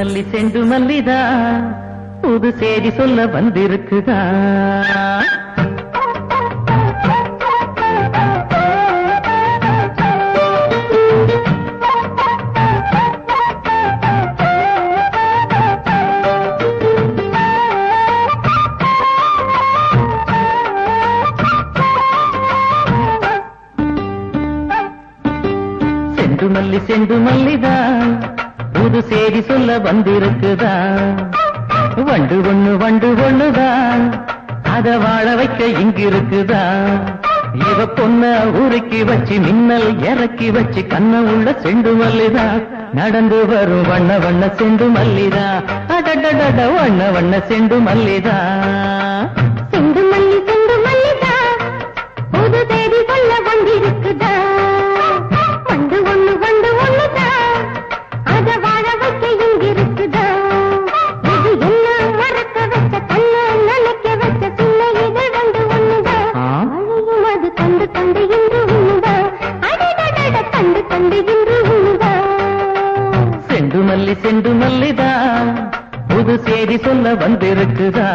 மல்லி செண்டு மல்லிதா புது செய்தி சொல்ல வந்திருக்குதா? செண்டு மல்லி செண்டு மல்லி செய்தி சொல்ல வந்திருக்குதா? வண்டு ஒண்ணு வண்டு ஒண்ணுதான். அத வாழ வைக்க இங்கிருக்குதா? இவ பொண்ண உருக்கி வச்சு மின்னல் இறக்கி வச்சு கண்ண உள்ள செண்டு மல்லிதா. நடந்து வரும் வண்ண வண்ண செண்டு மல்லிதா. அடடட வண்ண வண்ண செண்டு மல்லிதா. செண்டு மல்லி செண்டு மல்லிதா. புது தேடி சொல்ல வந்திருக்குதா? செய்தி சொல்ல வந்திருக்குதா?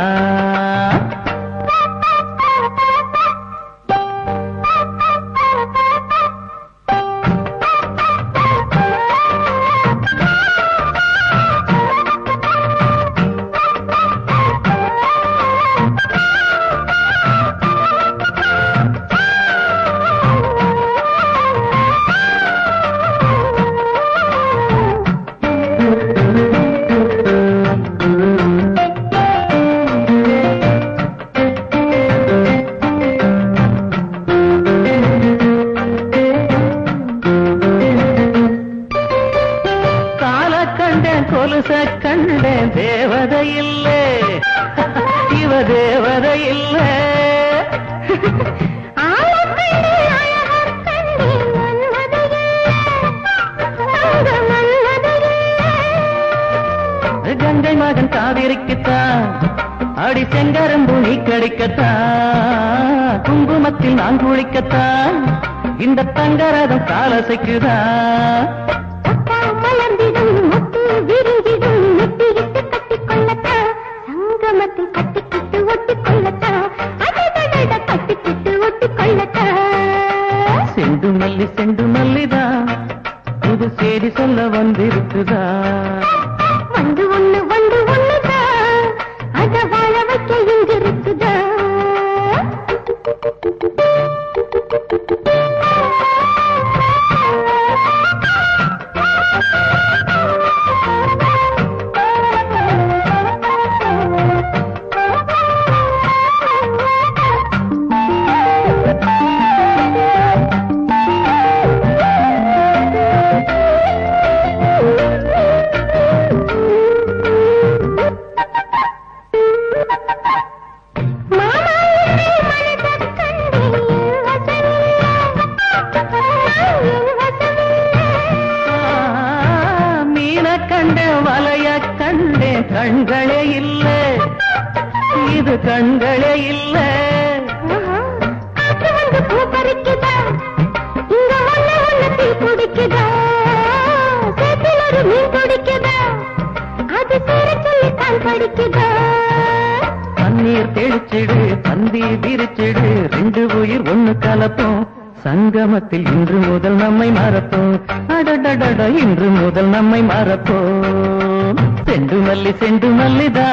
சங்கமத்தில் இன்று முதல் நம்மை மறப்போம் அடடடட இன்று முதல் நம்மை மறப்போம் செண்டு மல்லி செண்டு மல்லிதா.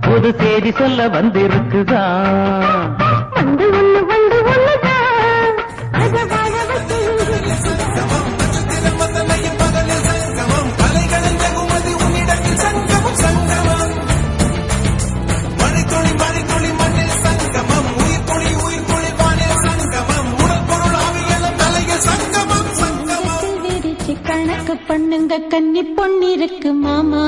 புது செய்தி சொல்ல வந்திருக்குதா? பண்ணுங்க கன்னி பொன்னிருக்கு மாமா.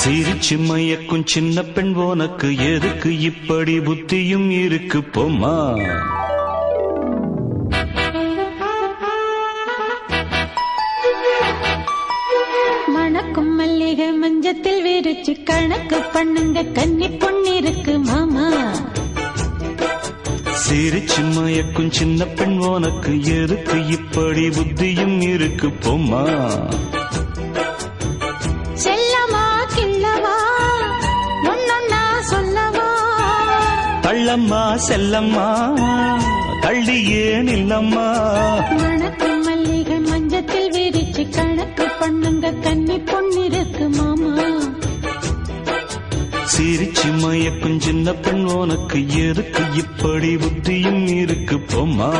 சிரிச்சு மயக்கும் சின்ன பெண் உனக்கு எதுக்கு? இப்படி புத்தியும் இருக்கு போமா மணக்கும் மல்லிகை மஞ்சத்தில் விரிச்சு கணக்கு பண்ணுங்க கன்னி பொன்னிருக்கு மாமா. சிரிச்சு மயக்கும் சின்ன பெண் உனக்கு எதுக்கு? இப்படி புத்தியும் இருக்கு பொம்மா. செல்லமா கிள்ளவா? ஒன்னொன்னா சொல்லவா? தள்ளம்மா செல்லம்மா. தள்ளியே நில்லம்மா. வணக்கம் மல்லிகை மஞ்சத்தில் விரிச்சு கணக்கு பண்ணுங்க கண் சிரிச்சு மயக்கும் சின்ன பெண் உனக்கு எதுக்கு? இப்படி புத்தியும் இருக்கு போமா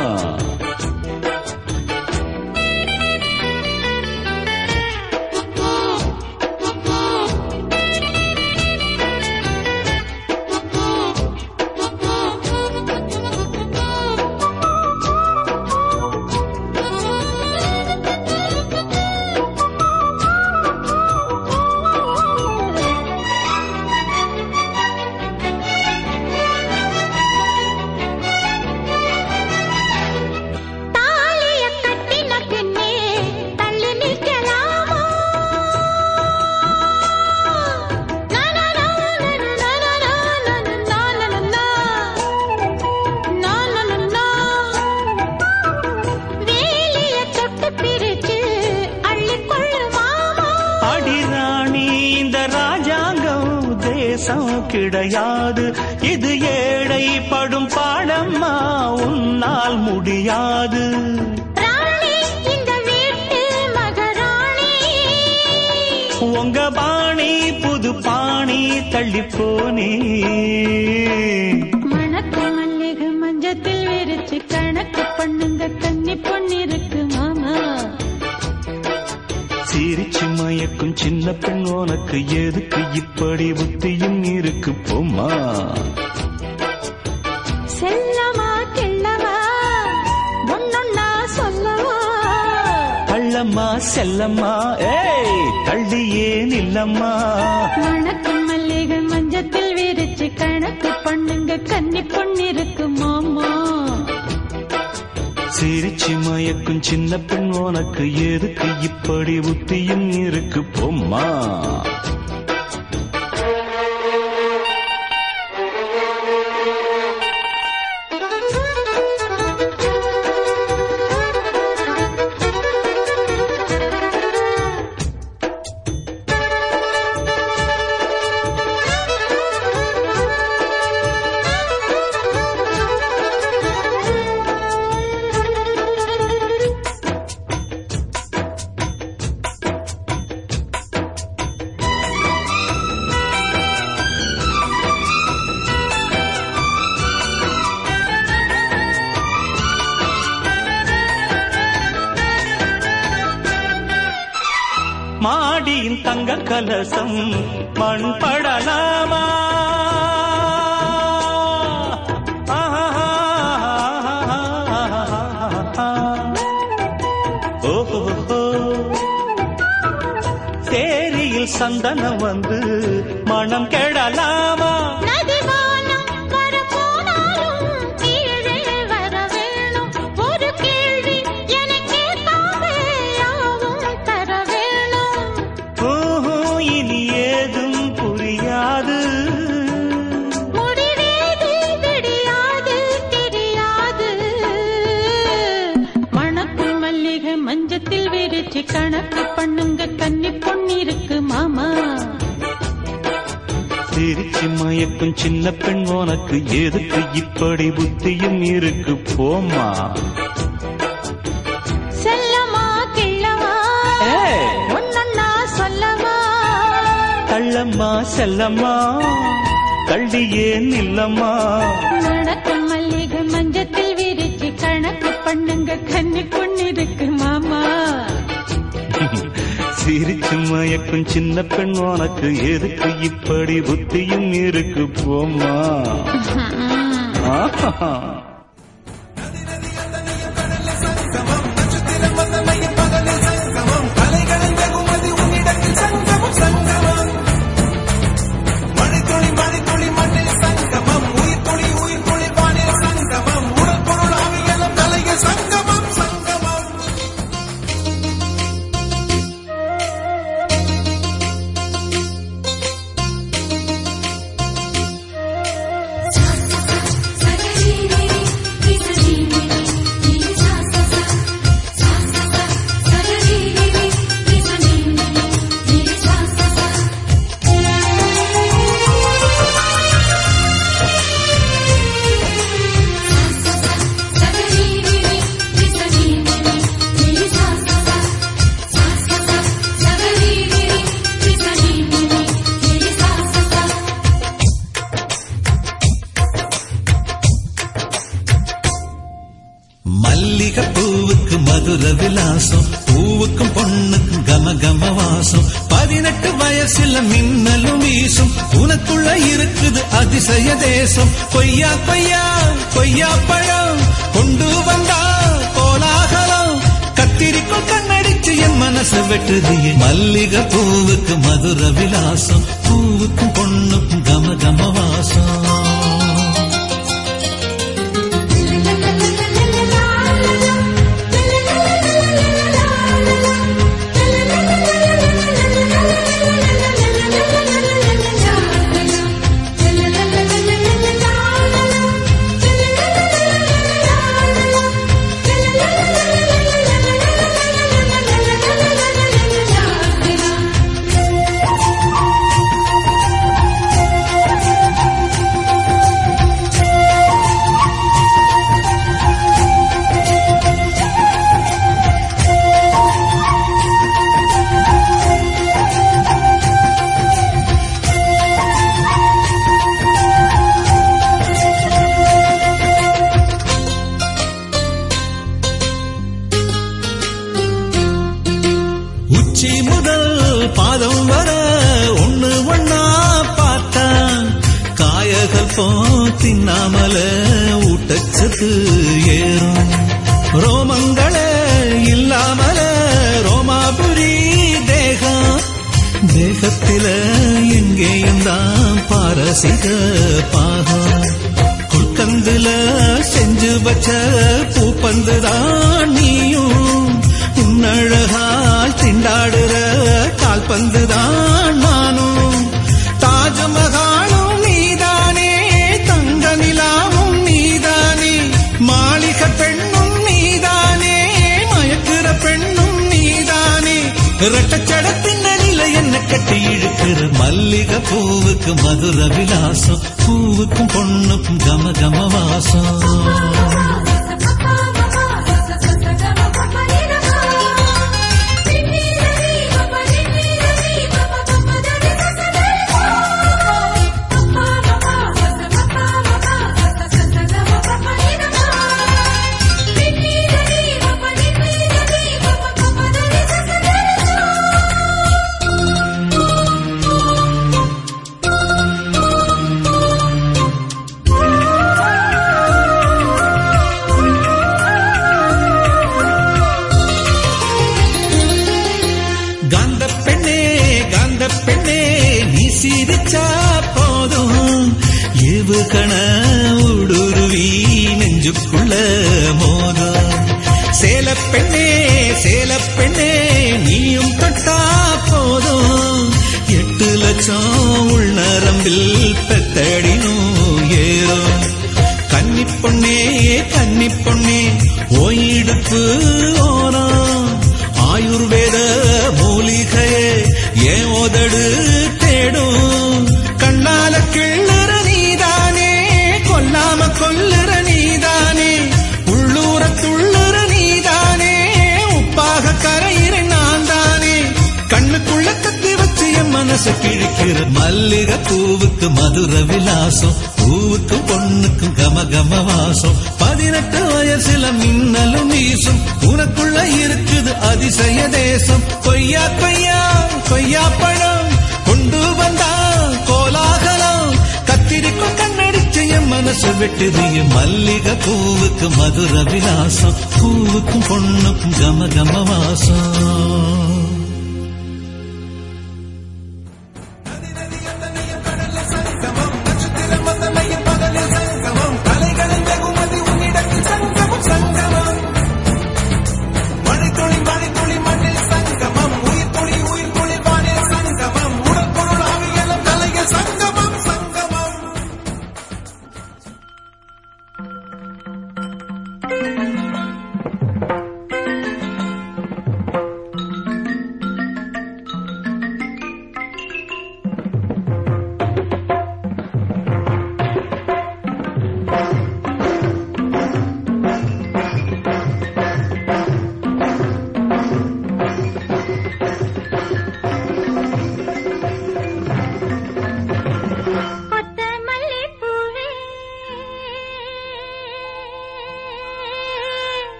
生 இல்லம்மா. நடக்கும் மல்லிகை மஞ்சத்தில் விரிச்சு கணக்கு பண்ணுங்க கண்ணு பொண்ணு இருக்கு மாமா. சிரிச்சு மயக்கும் சின்ன பெண் உனக்கு எதுக்கு? இப்படி புத்தியும் இருக்கு போமா ஆஹா.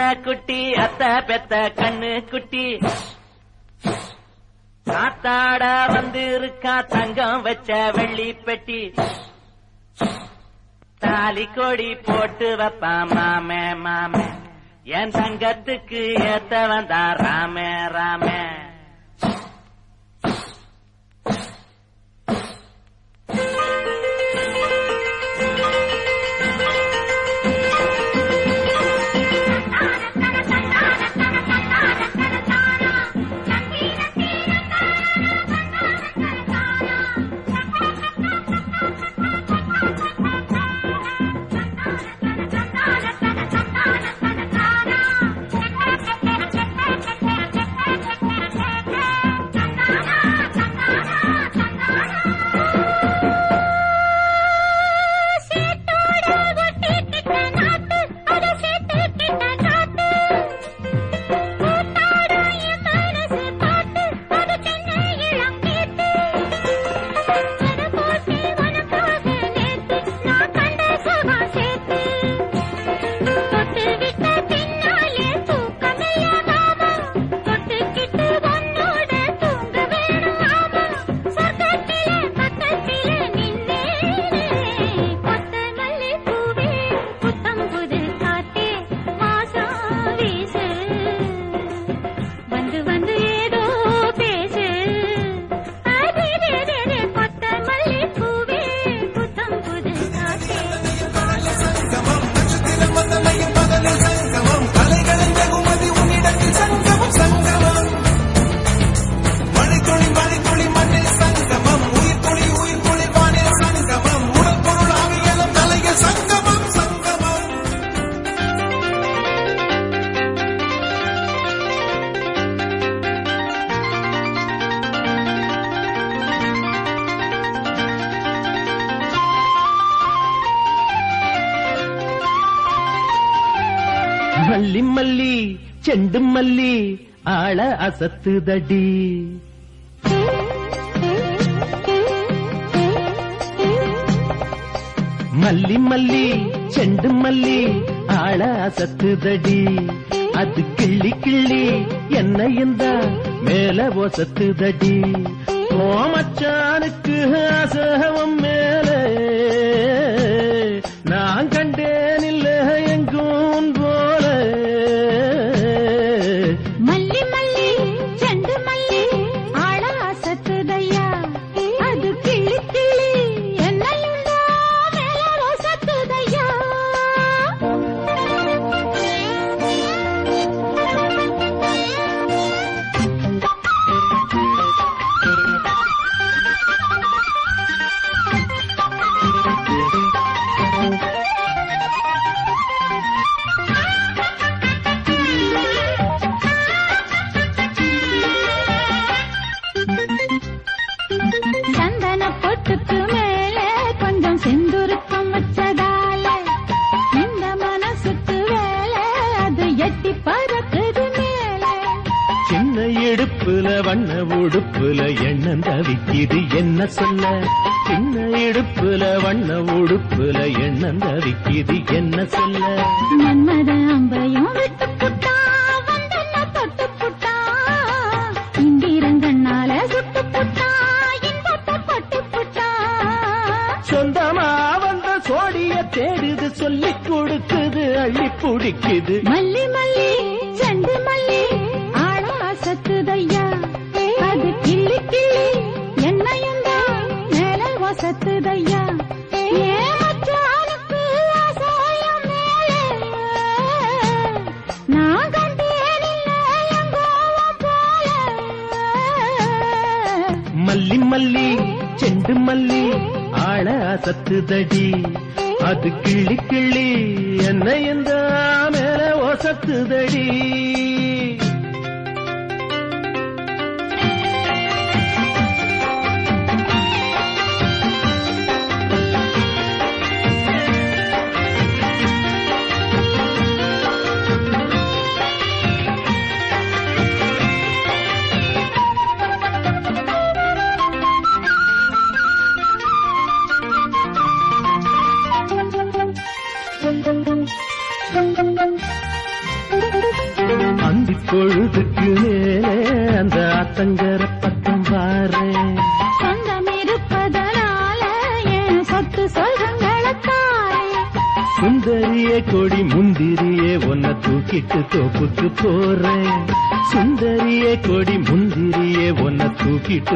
அண்ணா குட்டி அத்த பெத்த கண்ணு குட்டி. காத்தாடா வந்து இருக்கா தங்கம் வச்ச வெள்ளி பெட்டி. தாலி கொடி போட்டு வைப்பா மாமே மாமே. என் தங்கத்துக்கு ஏத்த வந்தாரா சத்துதடி. மல்லி மல்லி செண்டு மல்லி ஆளா சத்துதடி. அது கிள்ளி கிள்ளி என்ன இந்த மேல ஓசத்துதடி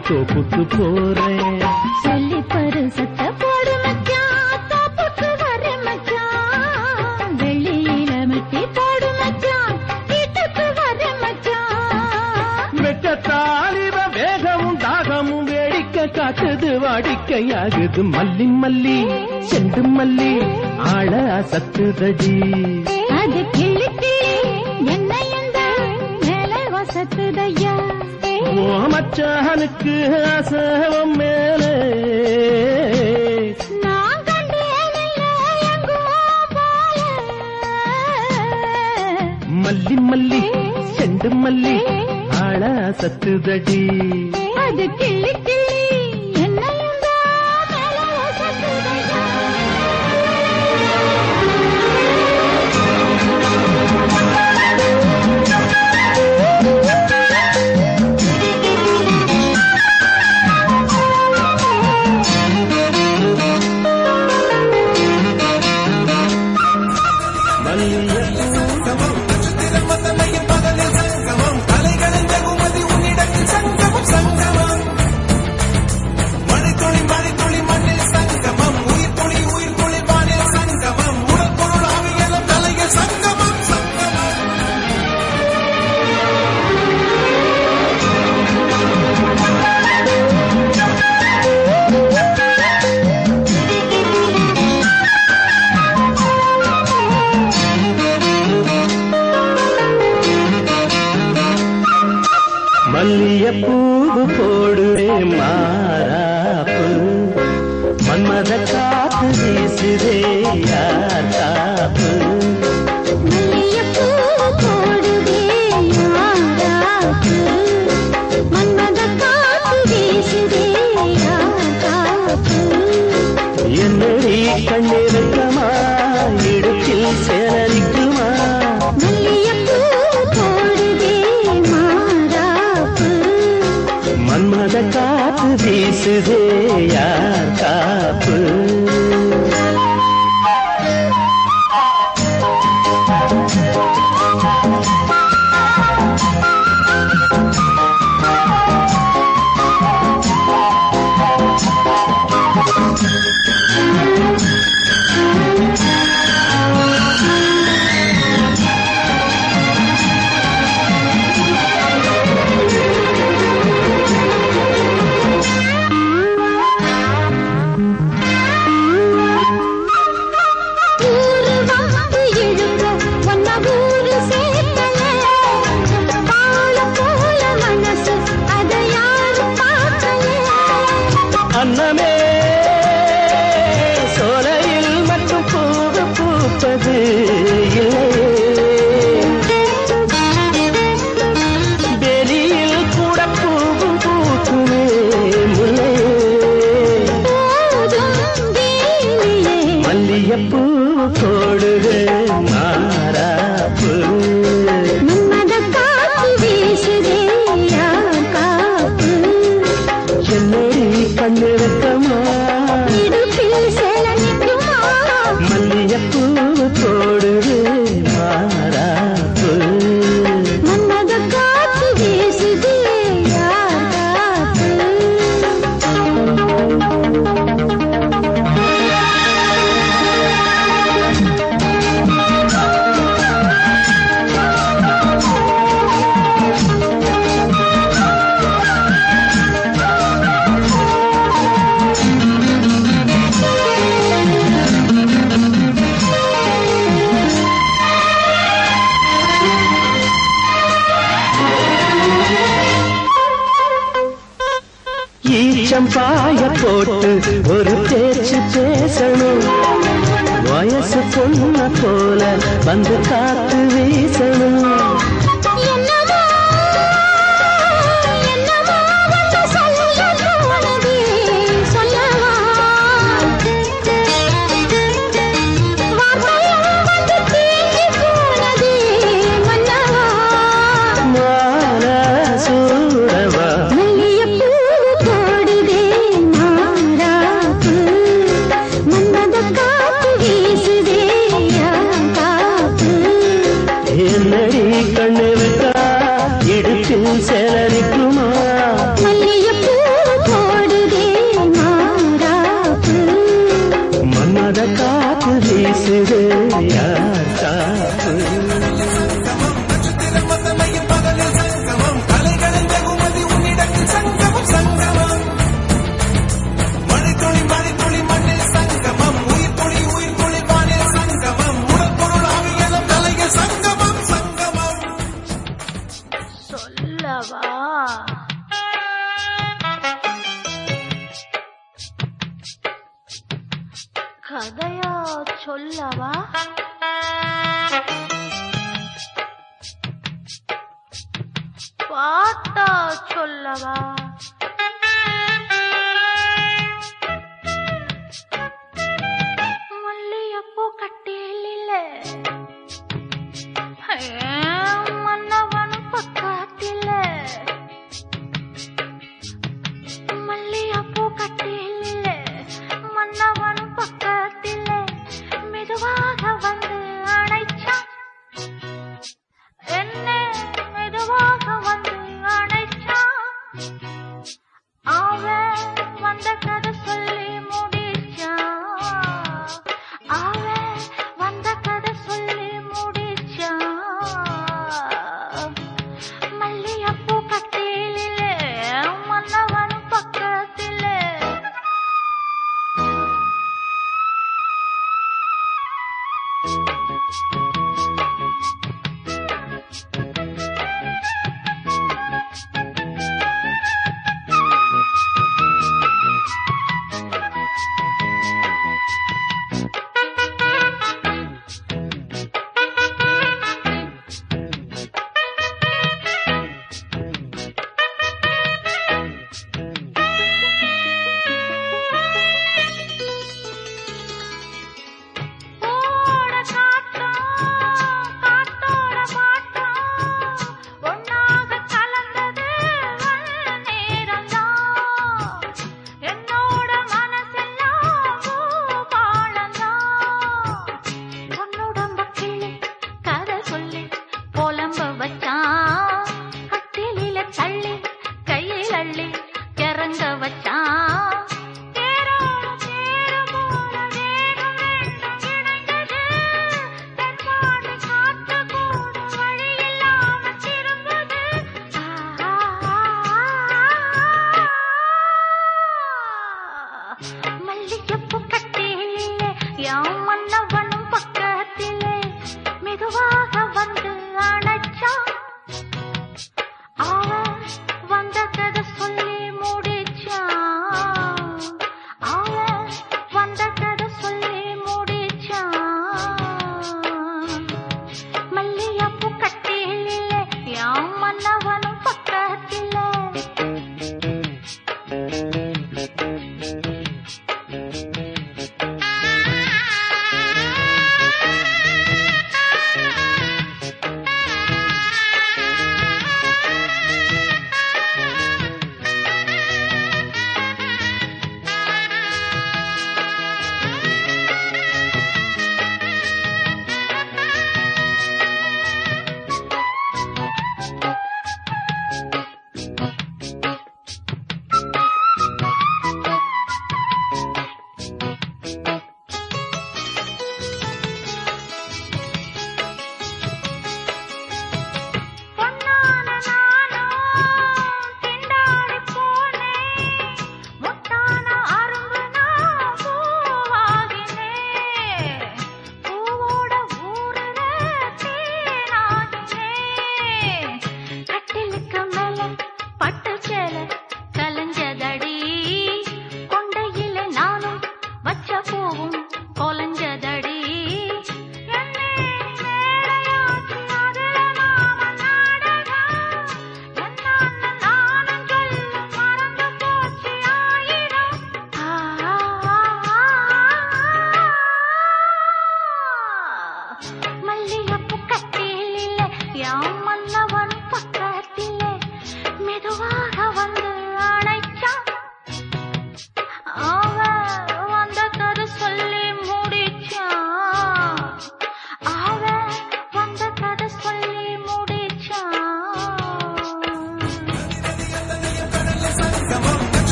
தோப்புக்கு போறேன். சொல்லி பரு சத்த போடு மச்சான் தோப்புக்கு வர மச்சான் வெள்ளியில மெட்டி போடு மச்சான் வீட்டுக்கு வர மச்சான் மெச்சத்தாலிவ வேகமும் தாகமும் வேடிக்கை காட்டுது வாடிக்கையாகுது மல்லி மல்லி செண்டு மல்லி ஆள சத்துதடி எனக்கு அசவம் மேலே. மல்லி மல்லி செண்டு மல்லி ஆளா சத்துதடி.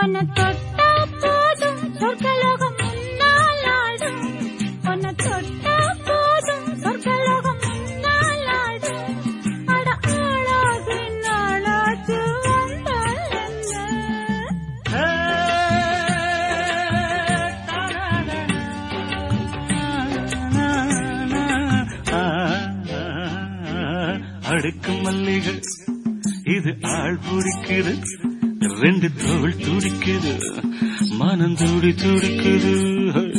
உன்னை தொட்டா போதும். சொர்க்கலோகம் முன்னால் அடுக்கு மல்லிகள் இது ஆள் பிடிக்கிறது ரெண்டு தோல் துடிக்குது. மனம் துடி துடிக்குது.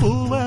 pull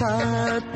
साथ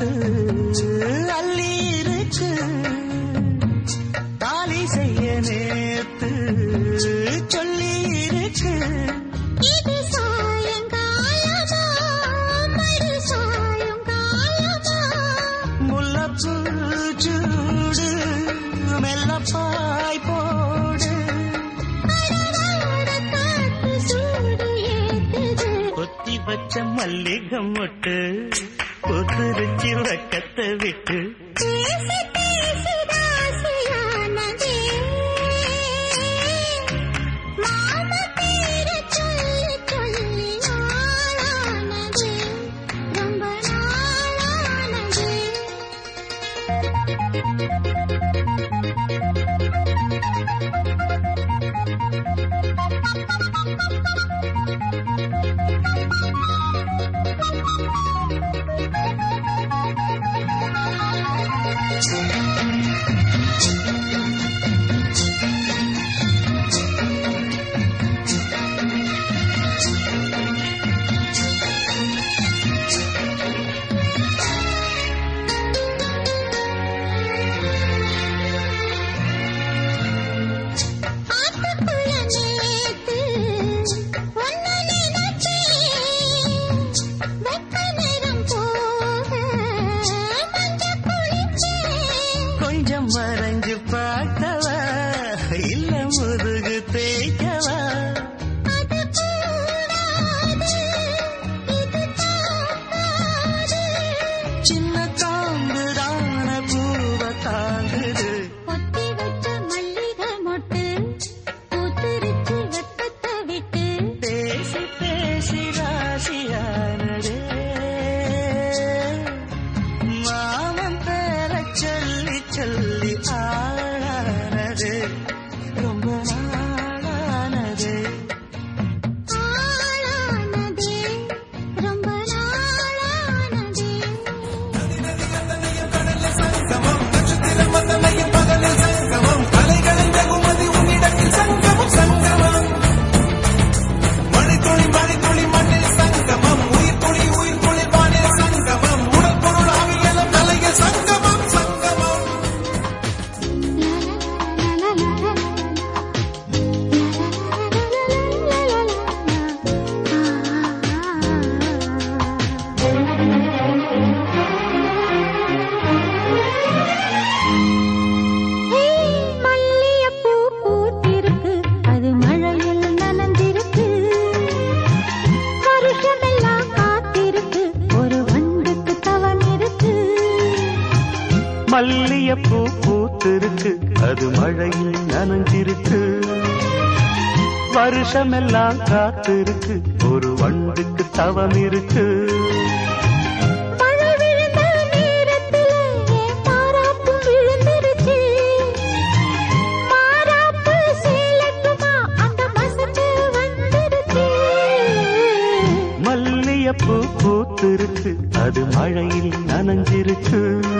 மழையில் நனஞ்சிருக்கு.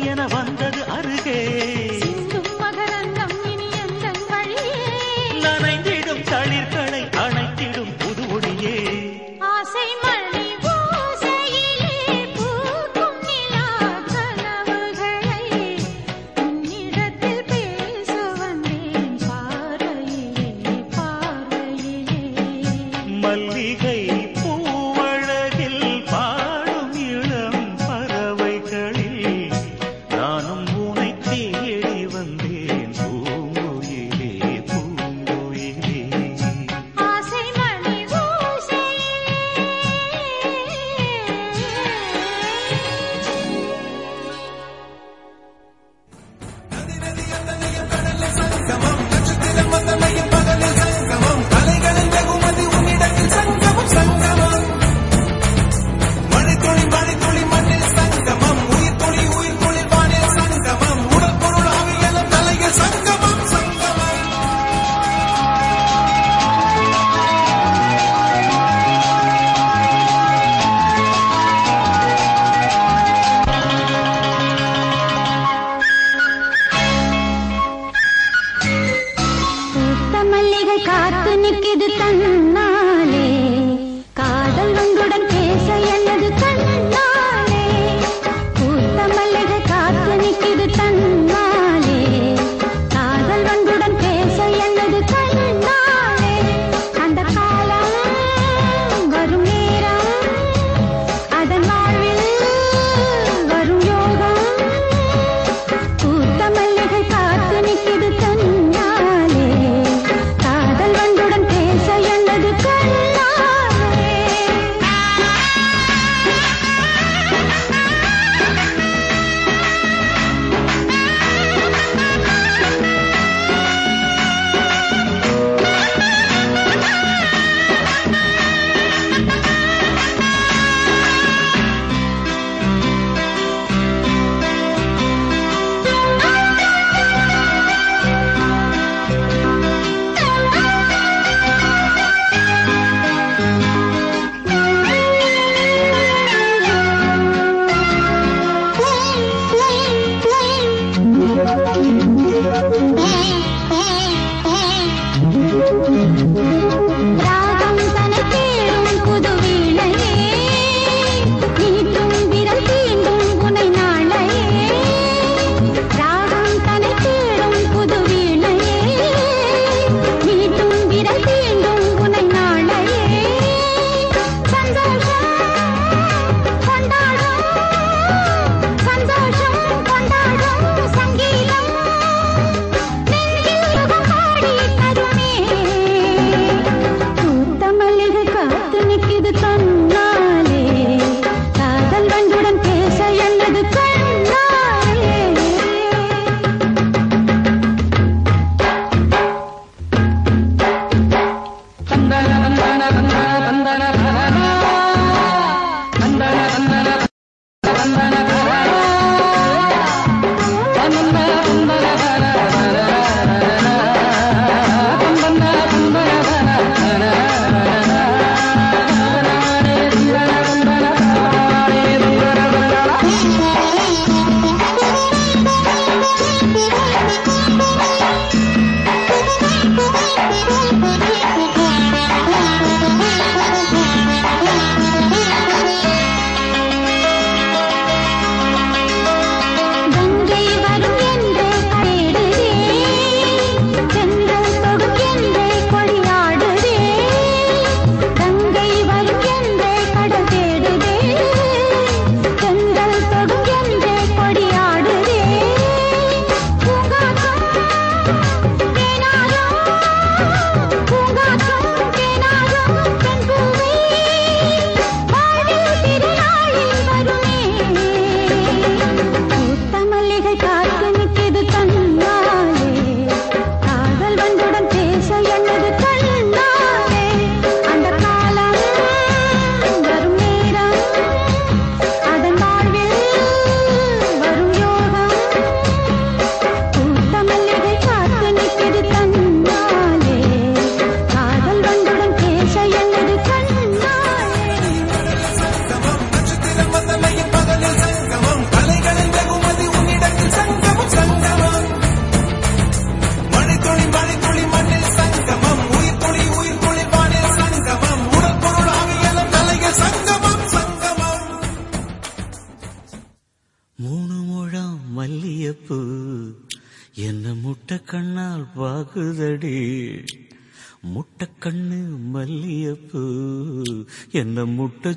என வந்தது அருகே.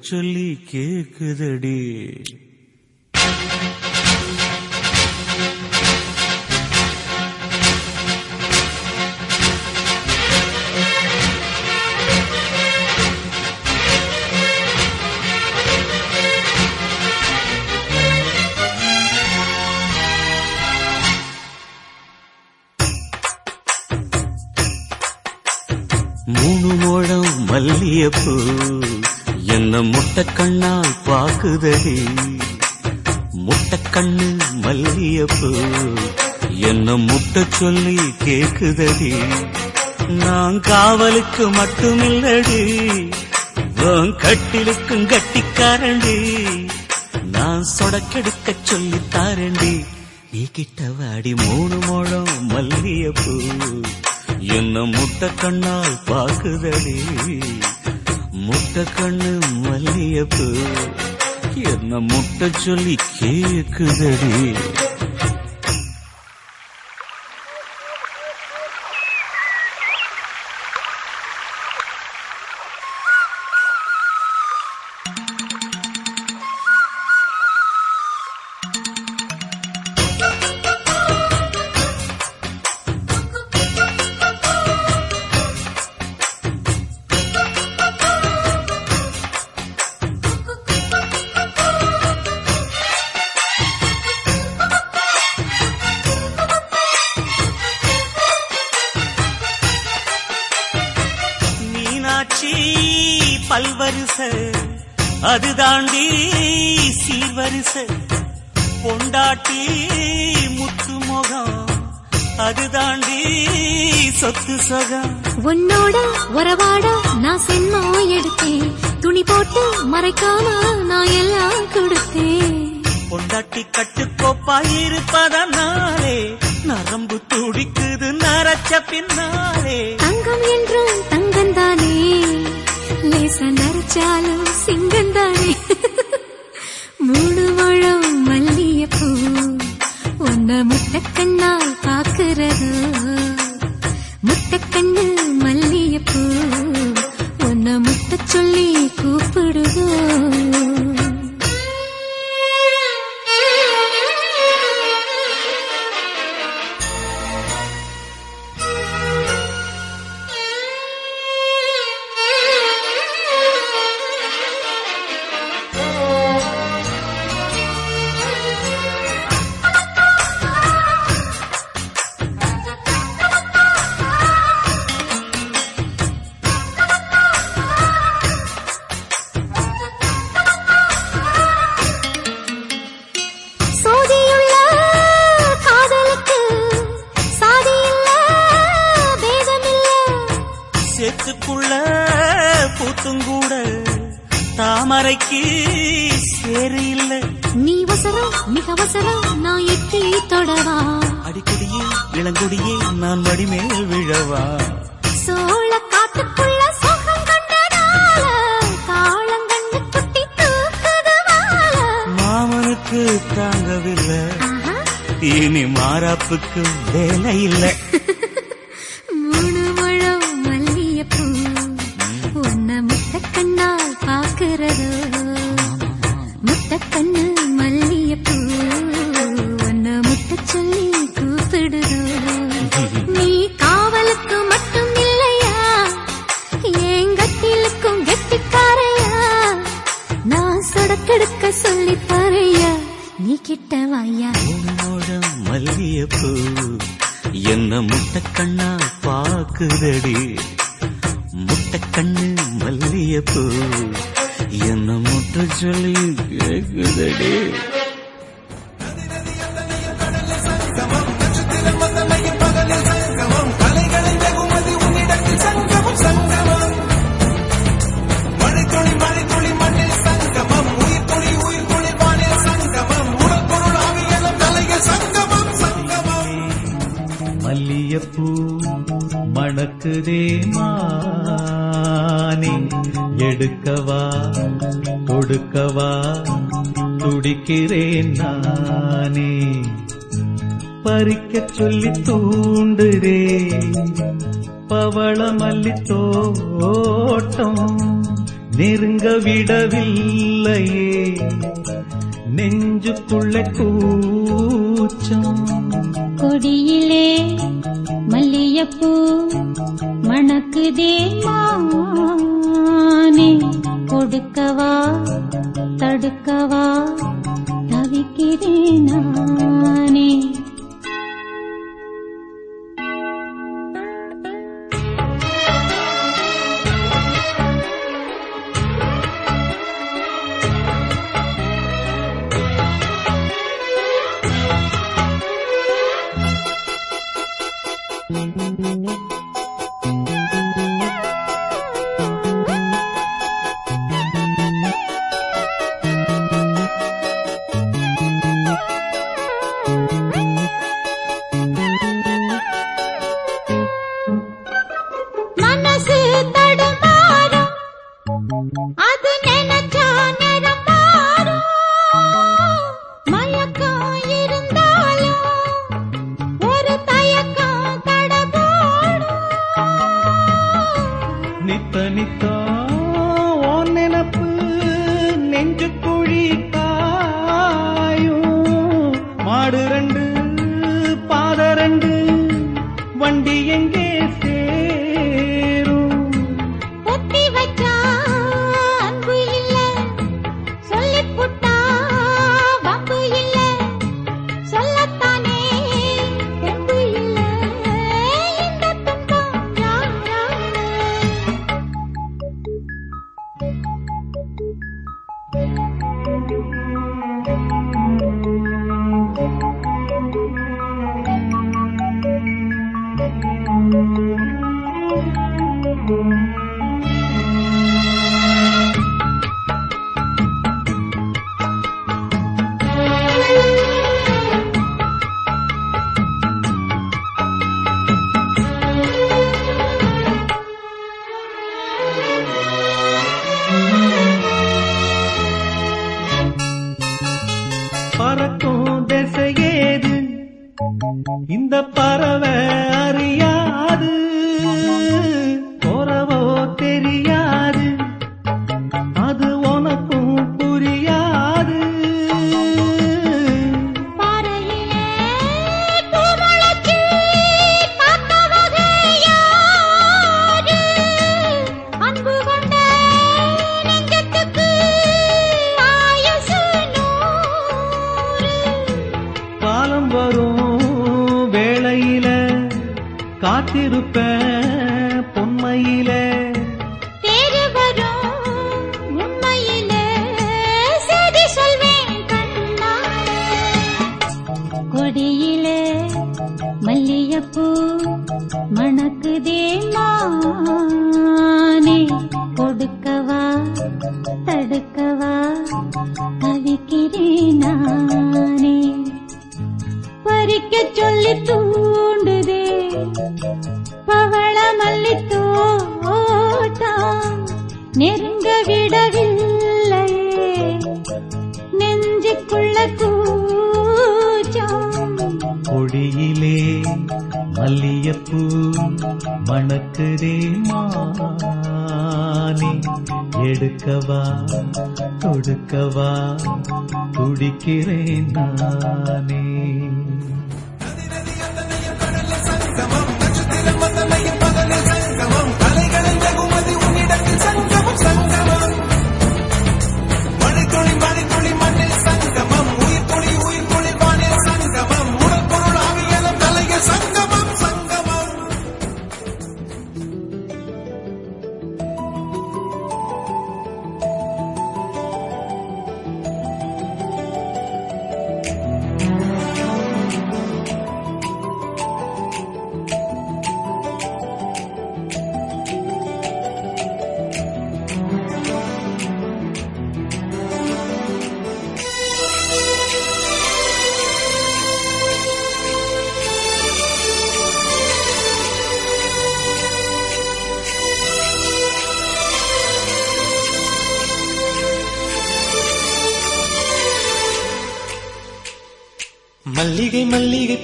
சொல்லி கேக்குதடி. காவலுக்கு மட்டுமில்லடி உன் கட்டிலுக்கும் கட்டிக்காரண்டி நான் சொடக்கெடுக்க சொல்லி தாரண்டி நீ கிட்ட வாடி மூணு முழம் மல்லியப்பூ என்ன முட்டை கண்ணால் பாக்குதடி முட்டை கண்ணு மல்லியப்பூ என்ன முட்டை சொல்லி கேக்குதடி. சிரிச்சாலும் சிங்கந்தானே?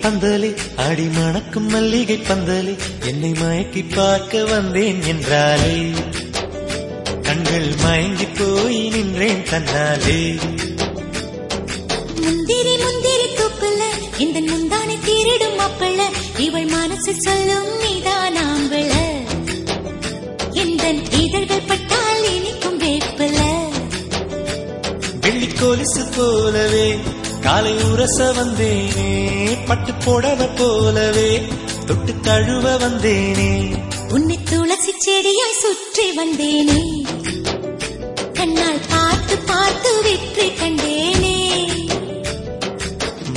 பந்தலே அடி மணக்கும் மல்லிகை பந்தலே என்னை மயக்கி பார்க்க வந்தேன் என்றாலே. கண்கள் மயங்கி போய் நின்றேன் தன்னாலே. முந்திரி முந்திரி தூப்புல இந்த முந்தானை திருடும் மாப்பிள்ள இவள் மனசு சொல்லும் நீதான் ஆம்பள. எந்த இதழ்கள் பட்டால் இனிக்கும் வேப்பில. வெள்ளி கொலுசு போலவே காலை உரச வந்தேனே பட்டு புடவ போலவே தொட்டு தழுவ வந்தேனே. உன்னை துளசி செடியாய் சுற்றி வந்தேனே. கண்ணால் பார்த்து பார்த்து வெற்றி கண்டேனே.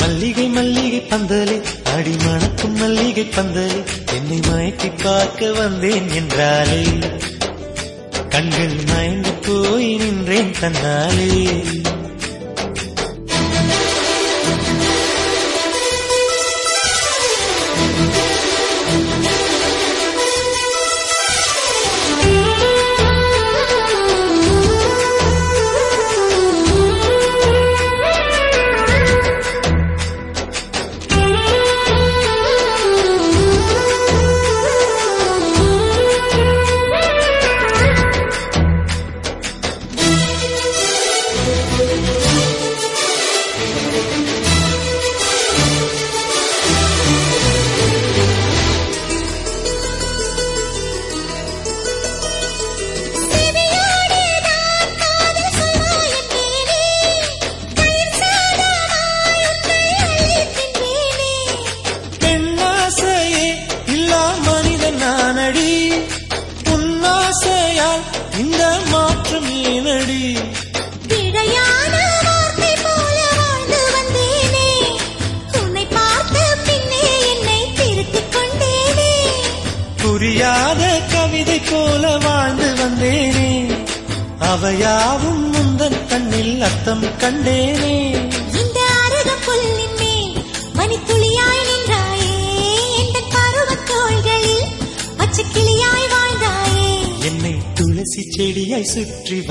மல்லிகை மல்லிகை பந்தலே அடி மணக்கும் மல்லிகை பந்தலே என்னை மயக்கி பார்க்க வந்தேன் என்றாலே. கண்கள் மயங்கி போய் நின்றேன் தன்னாலே.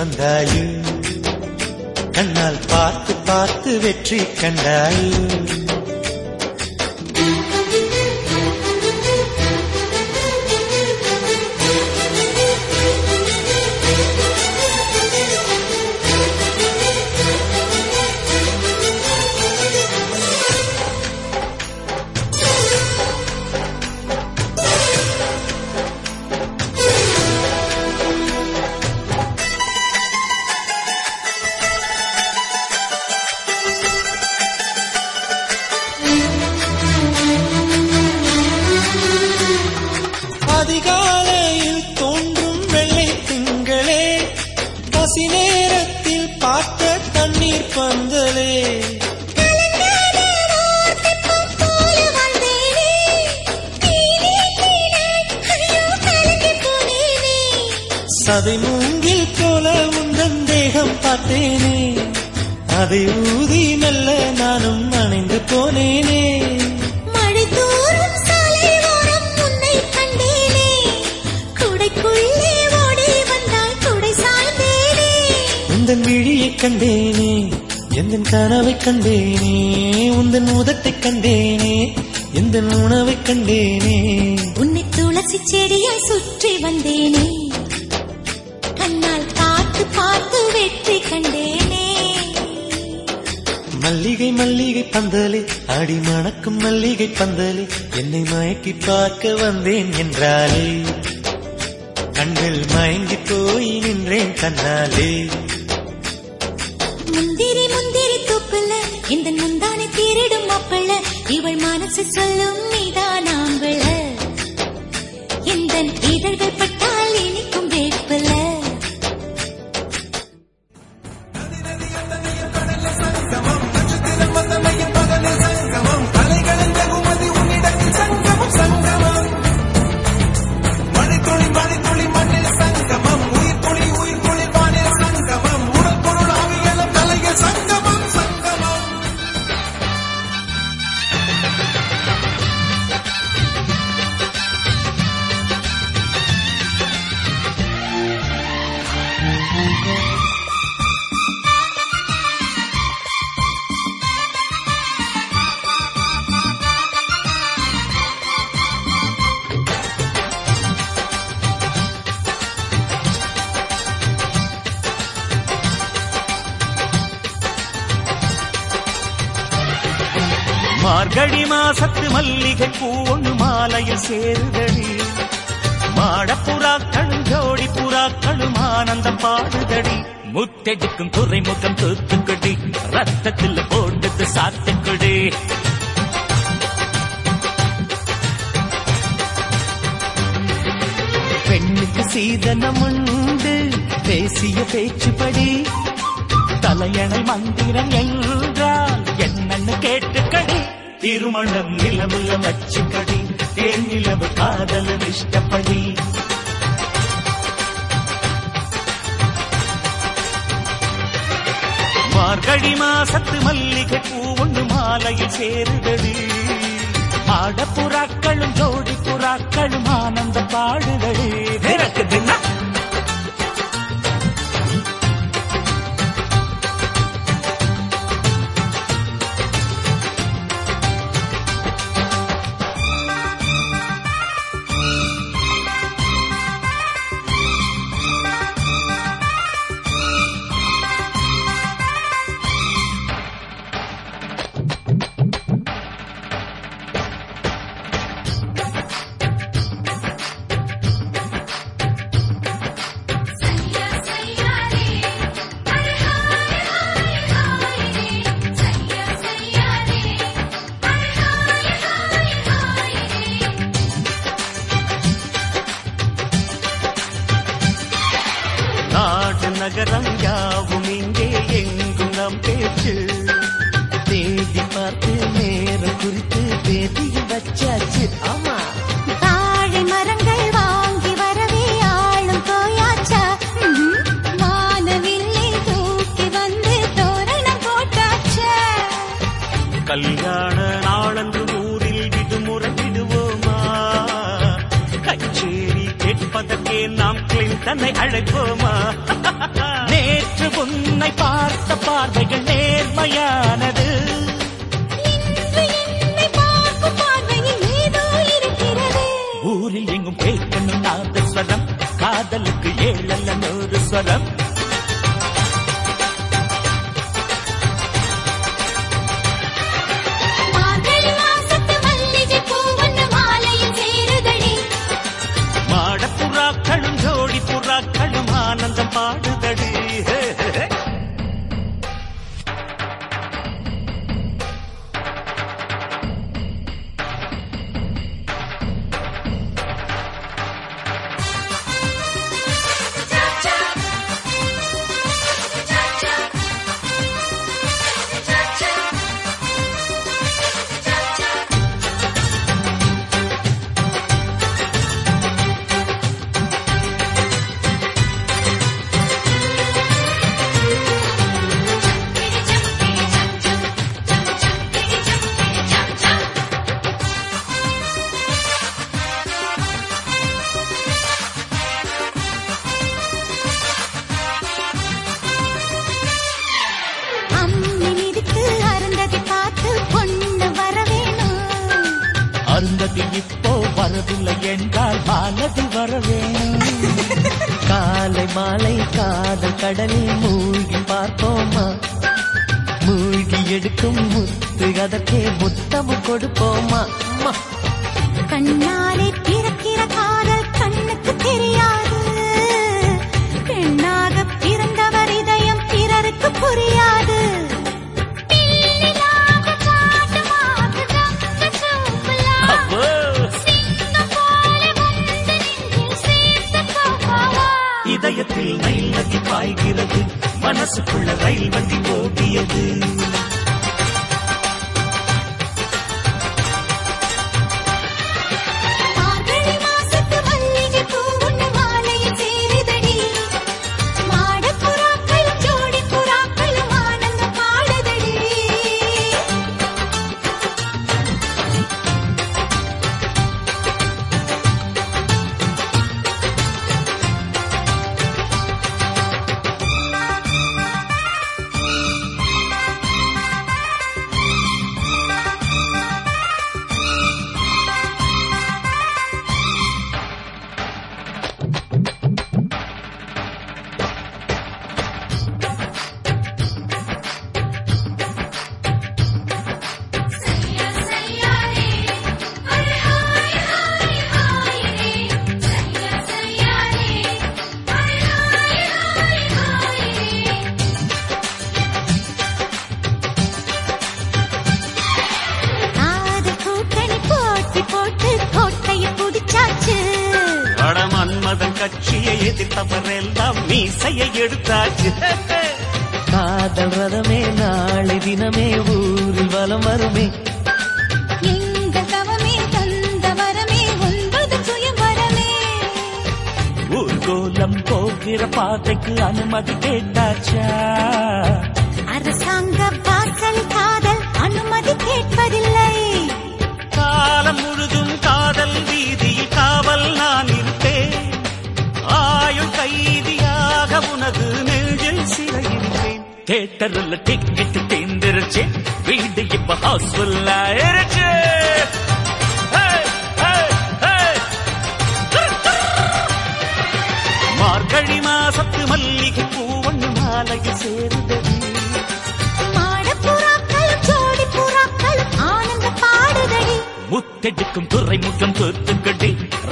வந்தாயோ. கண்ணால் பார்த்து பார்த்து வெற்றி கண்டாயோ. செடியாய் சுற்றி வந்தேனே. கண்ணால் பார்த்து பார்த்து வெற்றி கண்டேனே. மல்லிகை மல்லிகை பந்தலே அடி மணக்கும் மல்லிகை பந்தலே என்னை மயக்கி பார்க்க வந்தேன் என்றாலே. கண்கள் மயங்கி போய் நின்றேன் தன்னாலே முந்திரி முந்திரி தூப்புல இந்த முந்தானை திருடும் மாப்பிள்ள இவள் மனசு சொல்லும் நீதான் ஆம்பள. எந்த இதழ்கள் சேருதடி மாடப்புறாக்களும் ஜோடி புறாக்களும் ஆனந்தம் பாடுதடி. முத்தெடுக்கும் துறைமுகம் தூத்துக்குடி. ரத்தத்தில்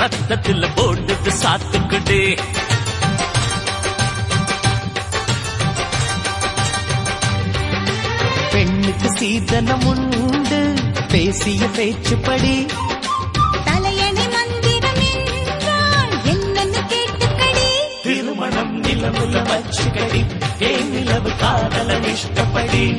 ரத்தத்துல போட்டு சாத்துக்கிட்டே. பெண்ணுக்கு சீதனம் உண்டு பேசிய பேச்சுப்படி. தலையணி மந்திரம் என்னன்னு கேட்டுக்கடி. திருமணம் நிலவுல வச்சுக்கடி ஏ நிலவு காதலன் இஷ்டப்படி.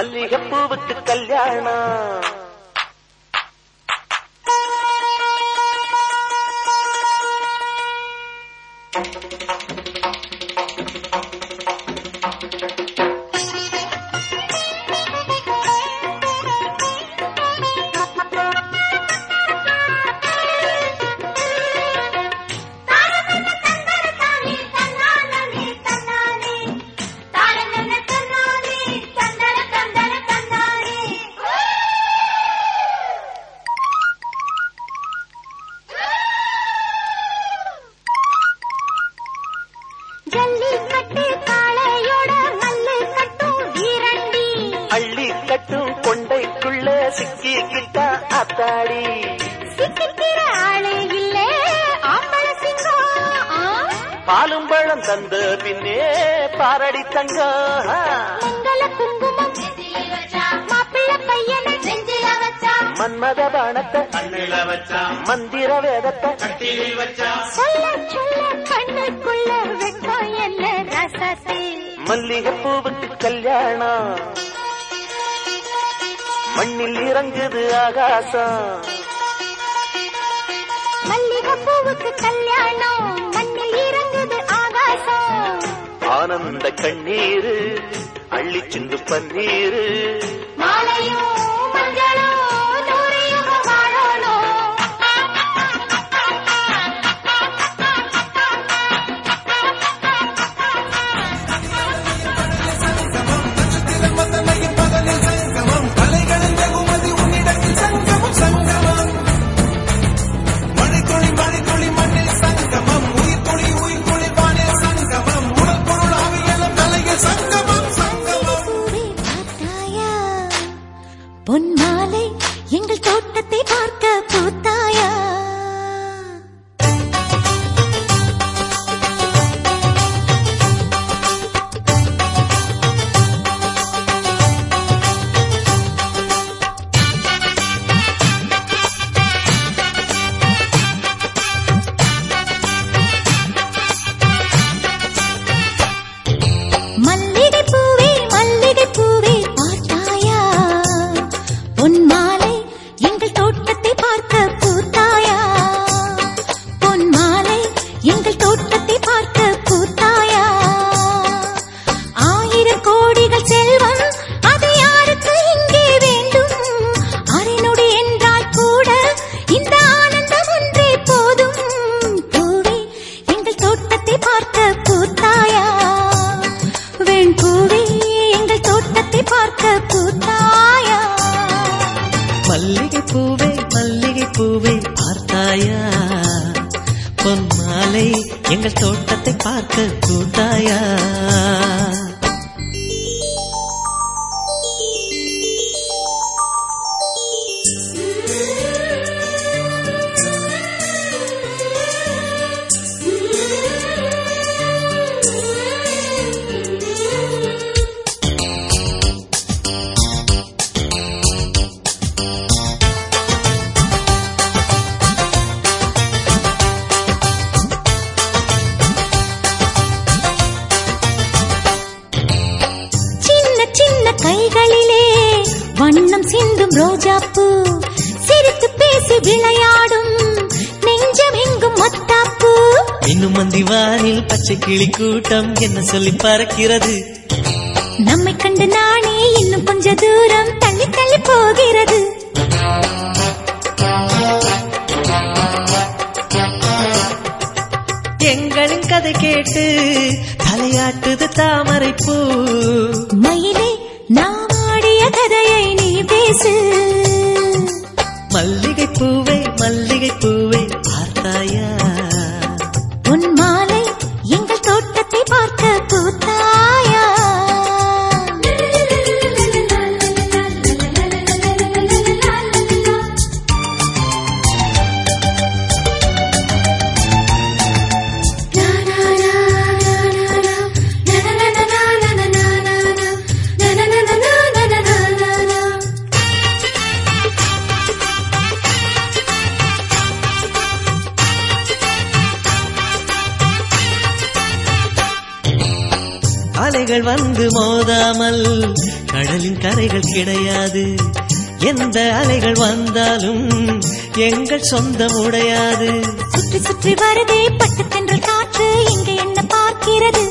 மல்லிகை பூவுக்கு கல்யாணம். 是. மந்தி பச்சை கிளி கூட்டம் என்ன சொல்லி பறக்கிறது? நம்மை கண்டு நானே இன்னும் கொஞ்ச தூரம் தள்ளி தள்ளி போகிறது. எங்களின் கதை கேட்டு தலையாட்டுது தாமரை பூ மயிலே நாம் ஆடிய கதையை நீ பேசு. கிடையாது. எந்த அலைகள் வந்தாலும் எங்கள் சொந்தம் உடையாது. சுற்றி சுற்றி வருதே பட்டத்தென்ற காற்று இங்கே என்ன பார்க்கிறது?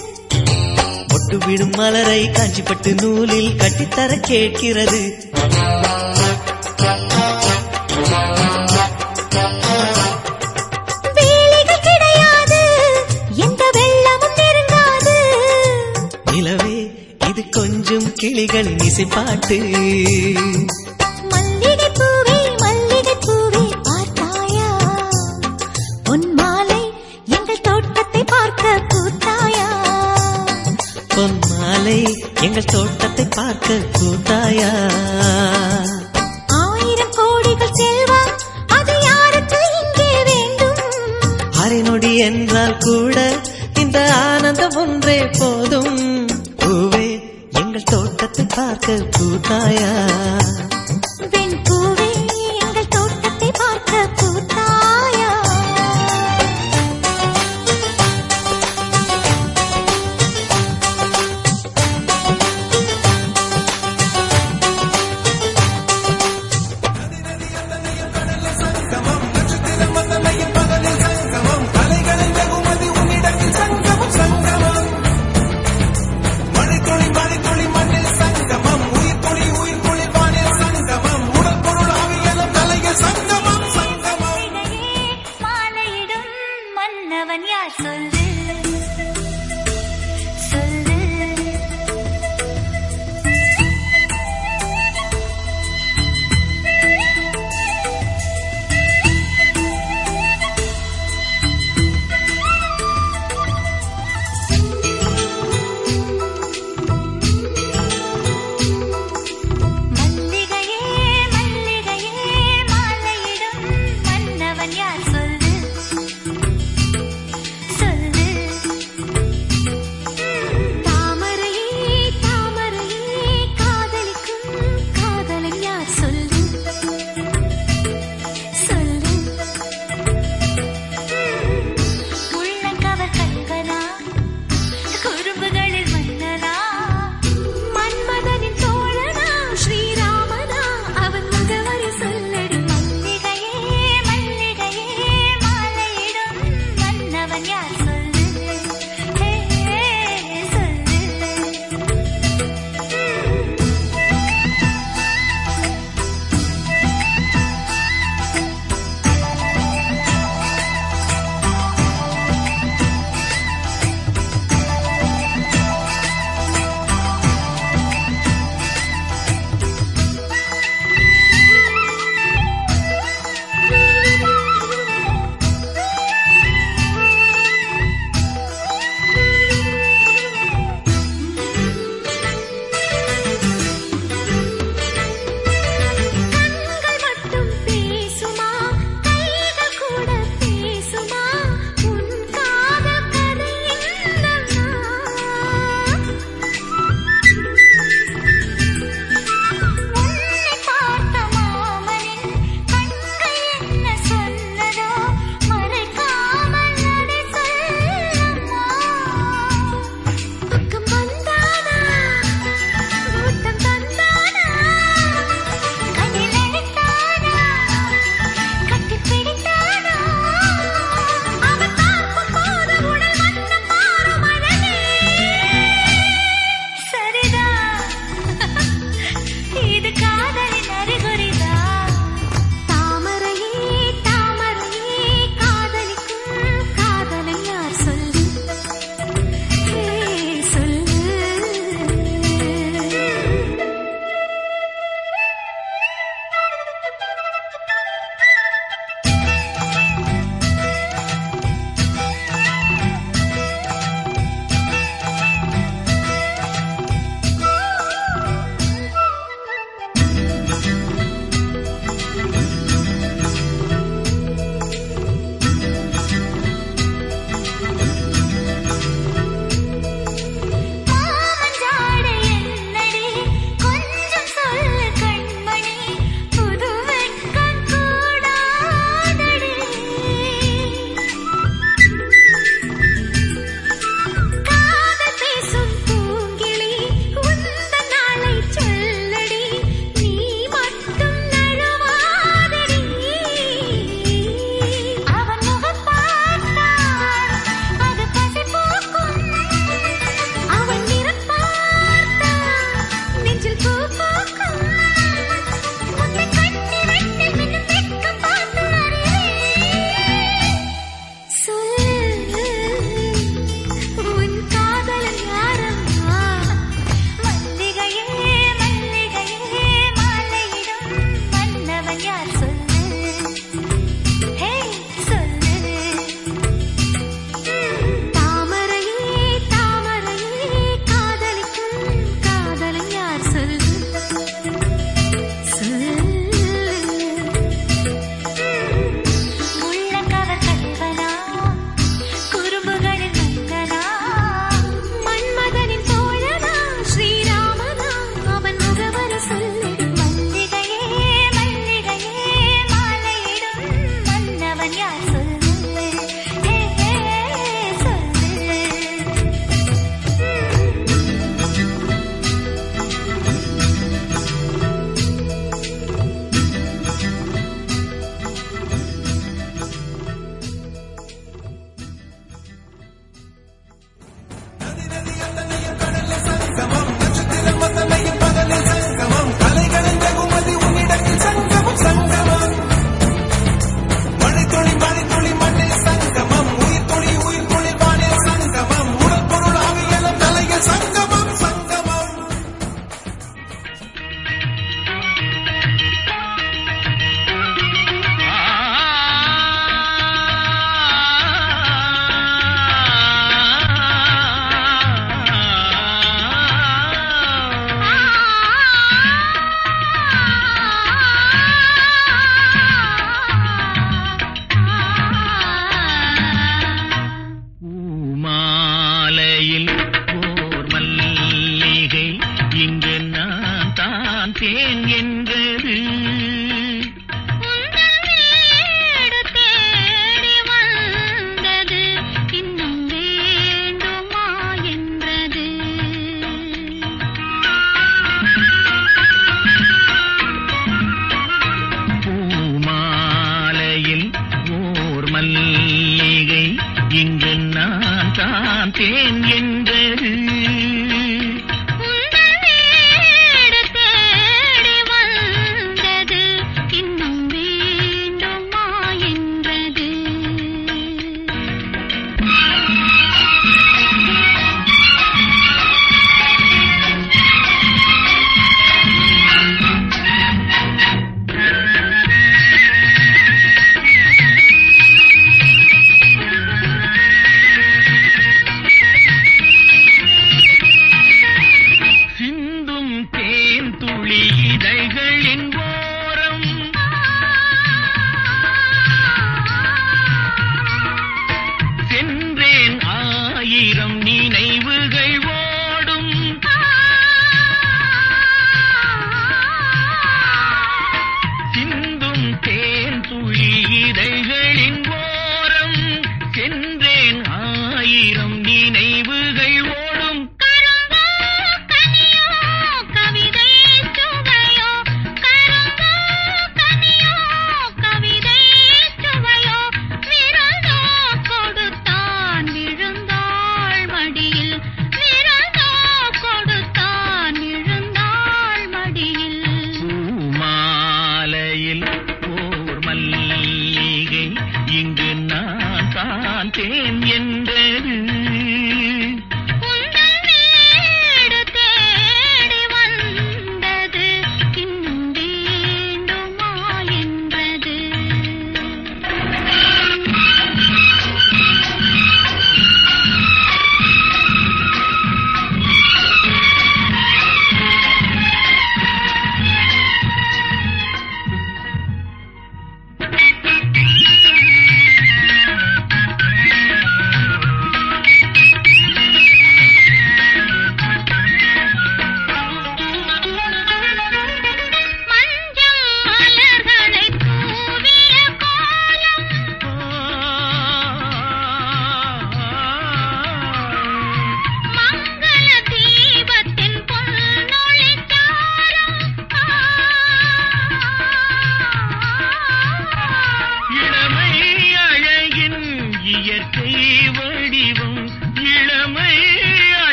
ஒட்டுவிடும் மலரை காஞ்சிப்பட்டு நூலில் கட்டித்தர கேட்கிறது. sí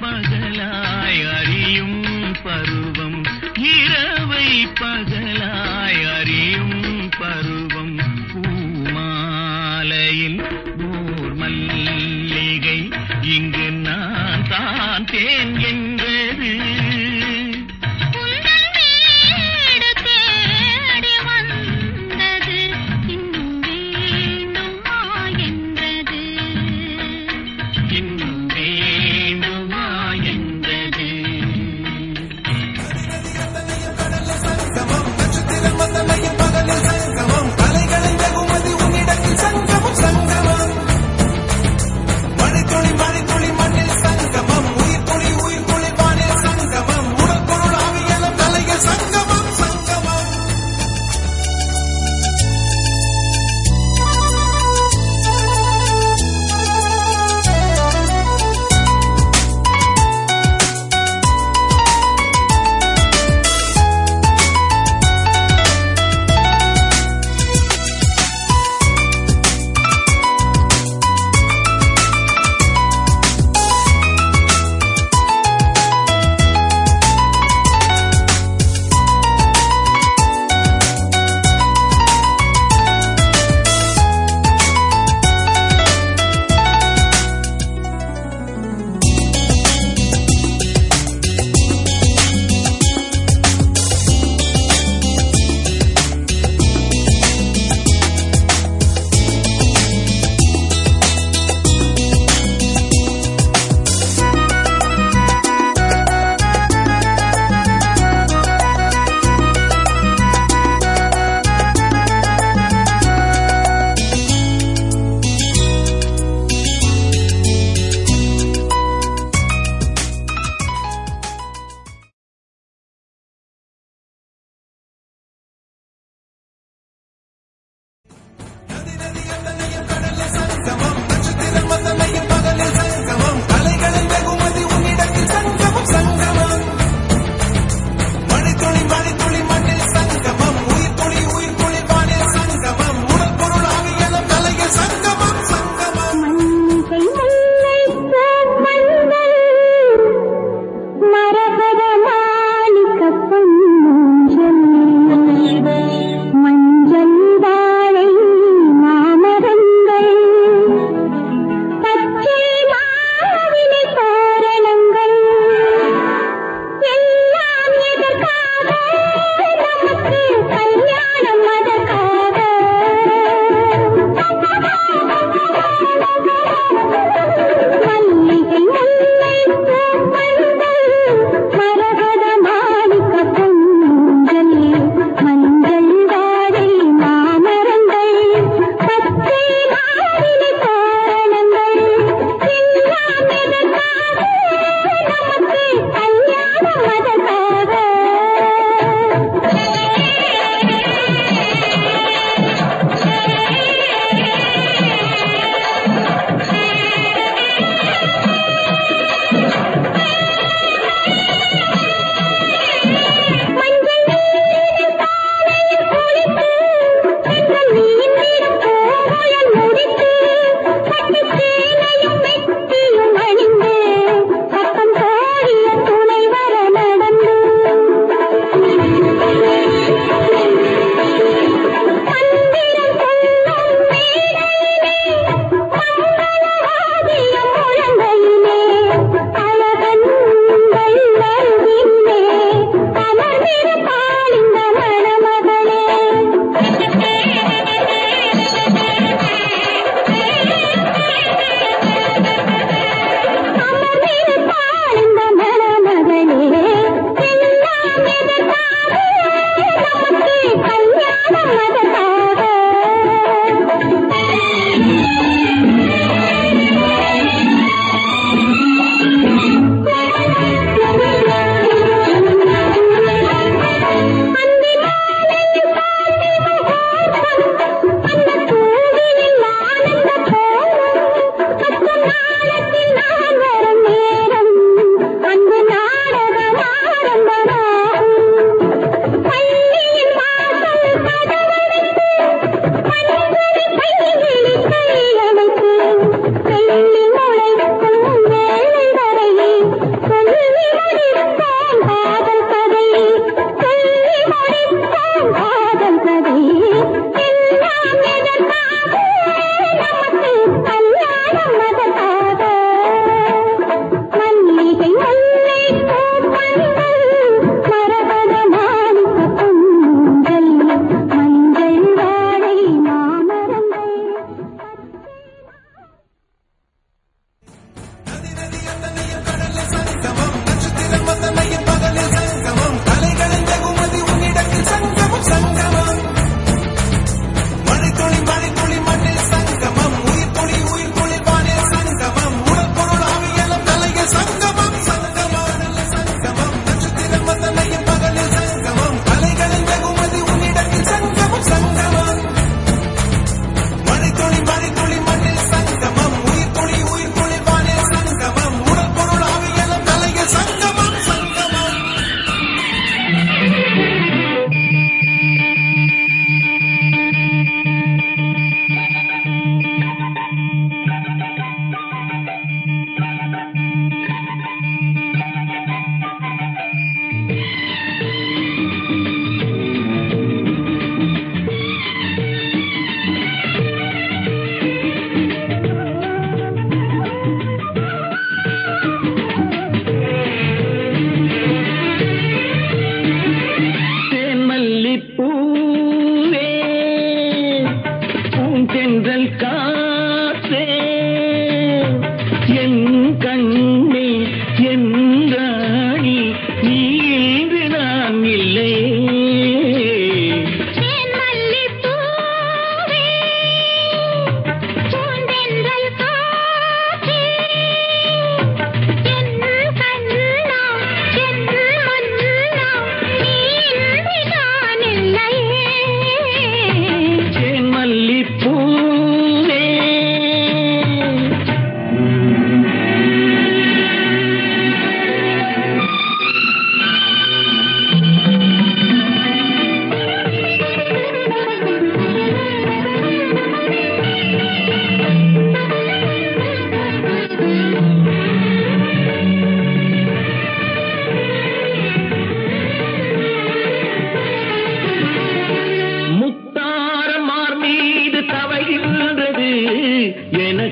പകലാ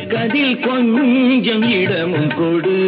கதில் கொஞ்சம் இடமும் கொடு.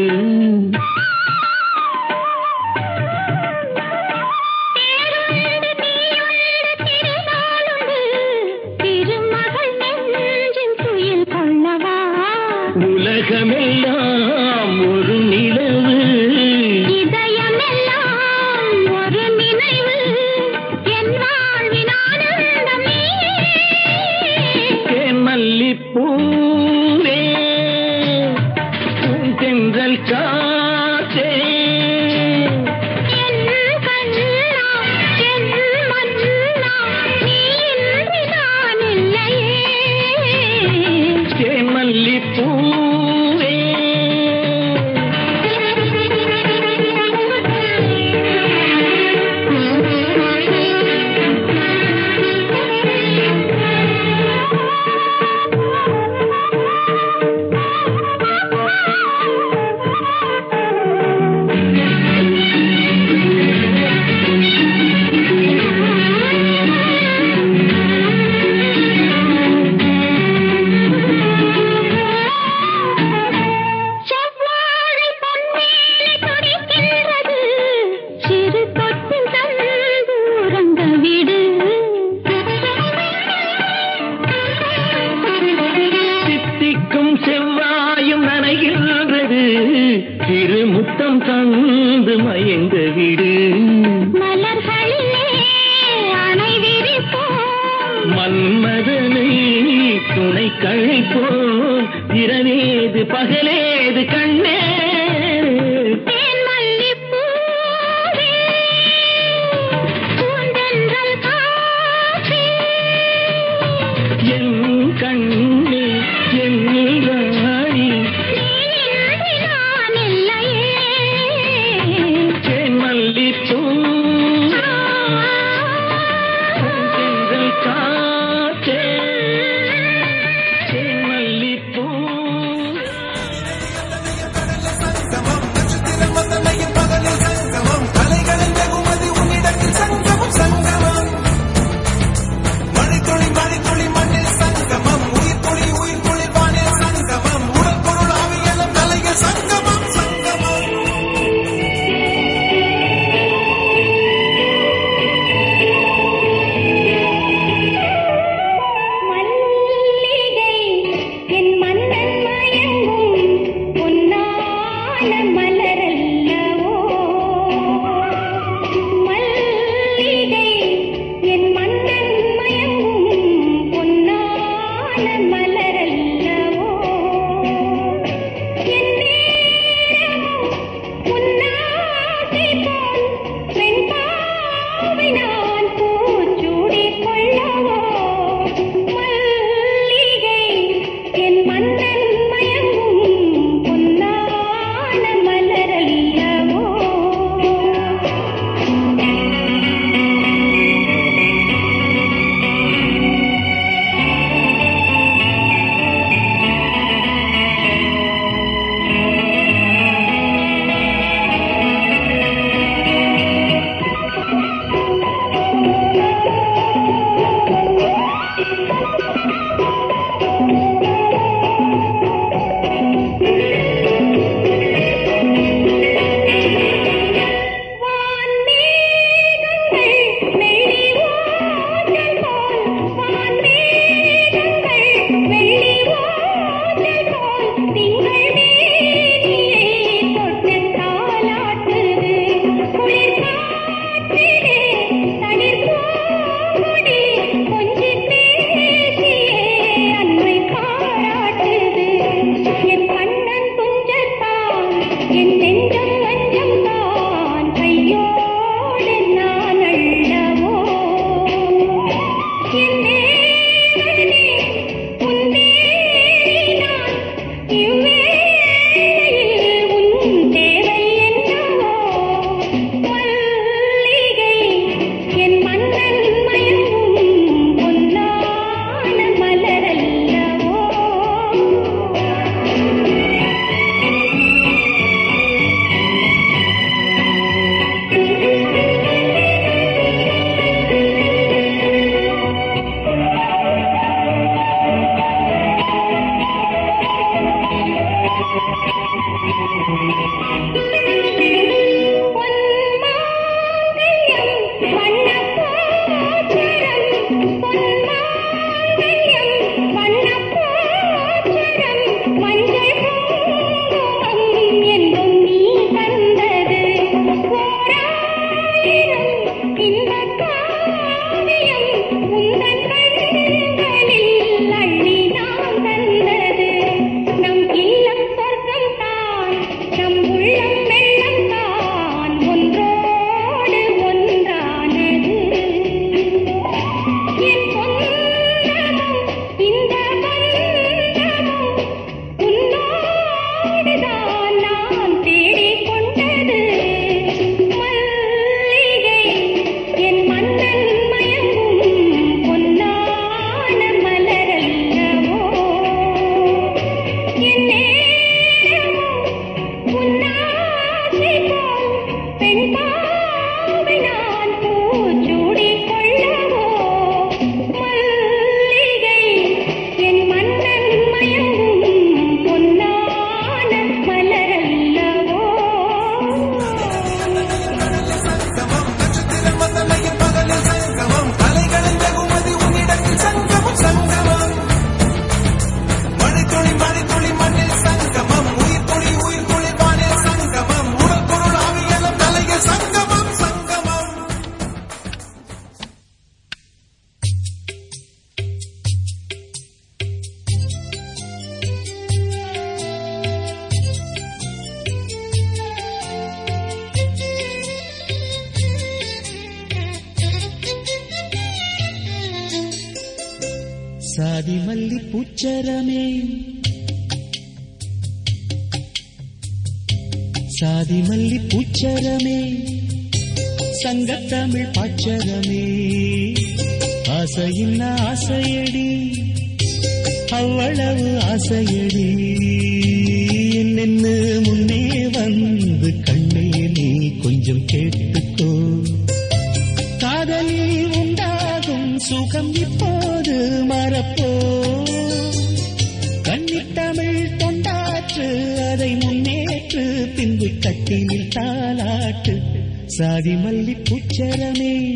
கட்டிலில் தாலாட்டு சாதி மல்லி புச்சரமே.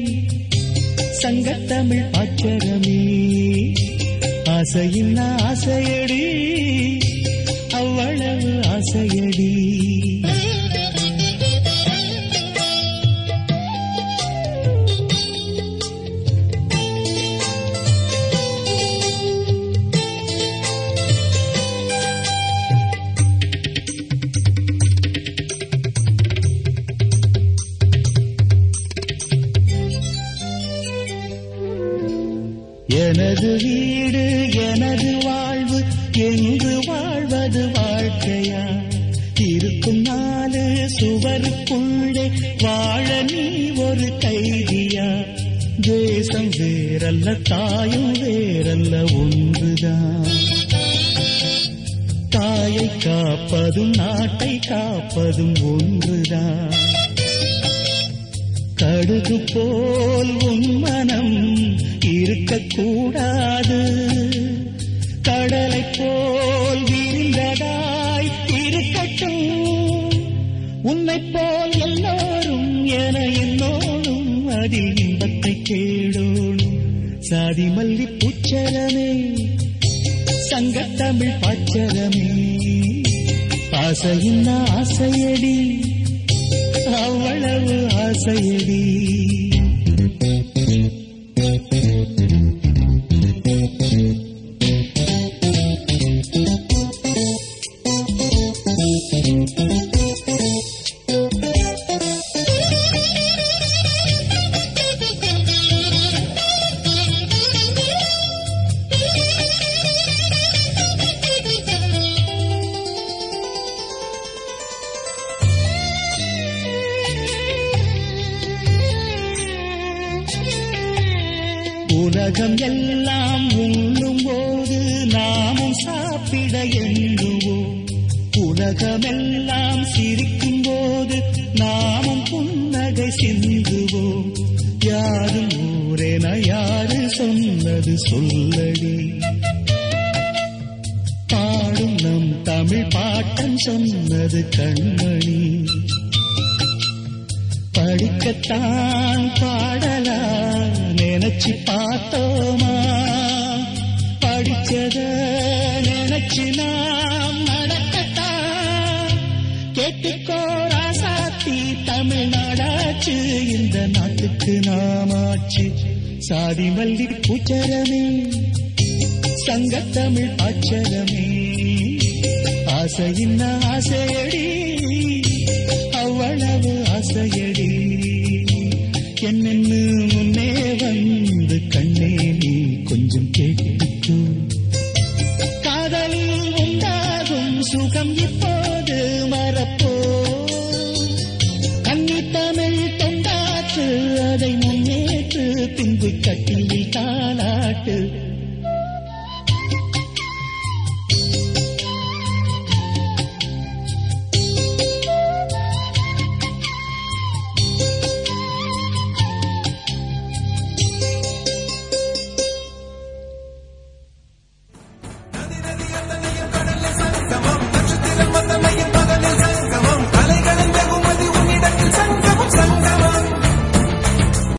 சங்கத்தமிழ் அச்சரமே ஆசையின் ஆசையடி அவ்வளவு ஆசையடி. நல்ல தாயும் வேறல்ல ஒன்றுதான். தாயை காப்பதும் நாட்டை காப்பதும் ஒன்றுதான். கடுகு போல் உன் மனம் இருக்கக்கூடாது. மல்லி பூச்சரமே சங்கத்தமிழ் பாச்சரமே. ஆசையின் ஆசையடி அவ்வளவு ஆசையடி.